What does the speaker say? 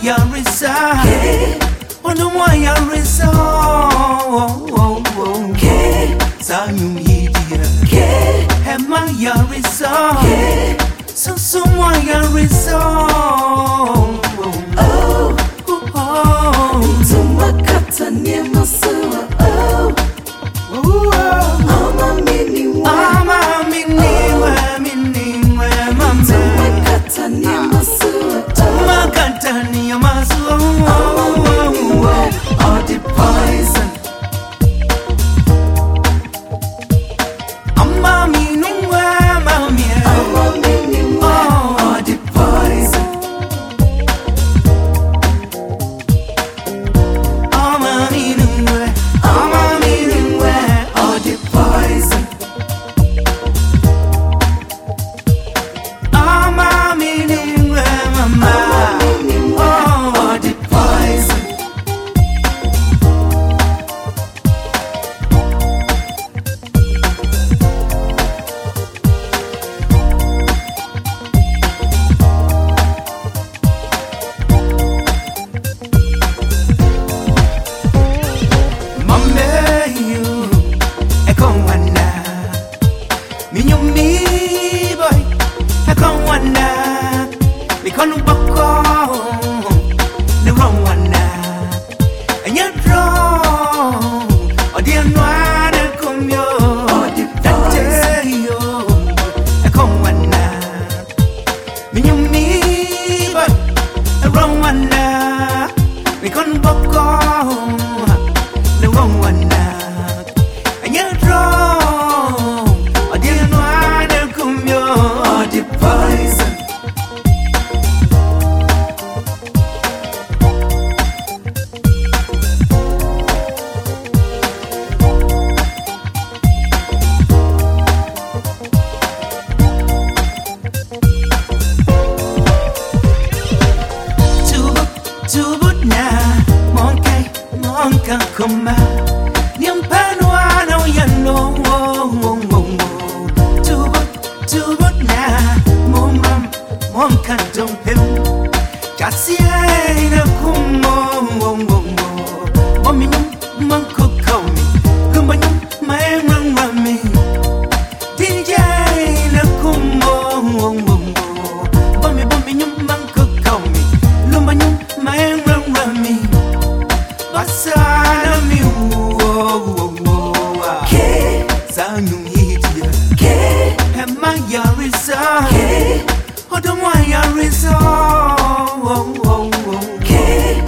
I reside. Wonder why I reside. Sayum idiot. Am I a reside? So someone Oh, oh, oh. Tumakata near my sewer. có nếu ông quần no idia. K. Am I your result? K. Oh, don't want your result. K.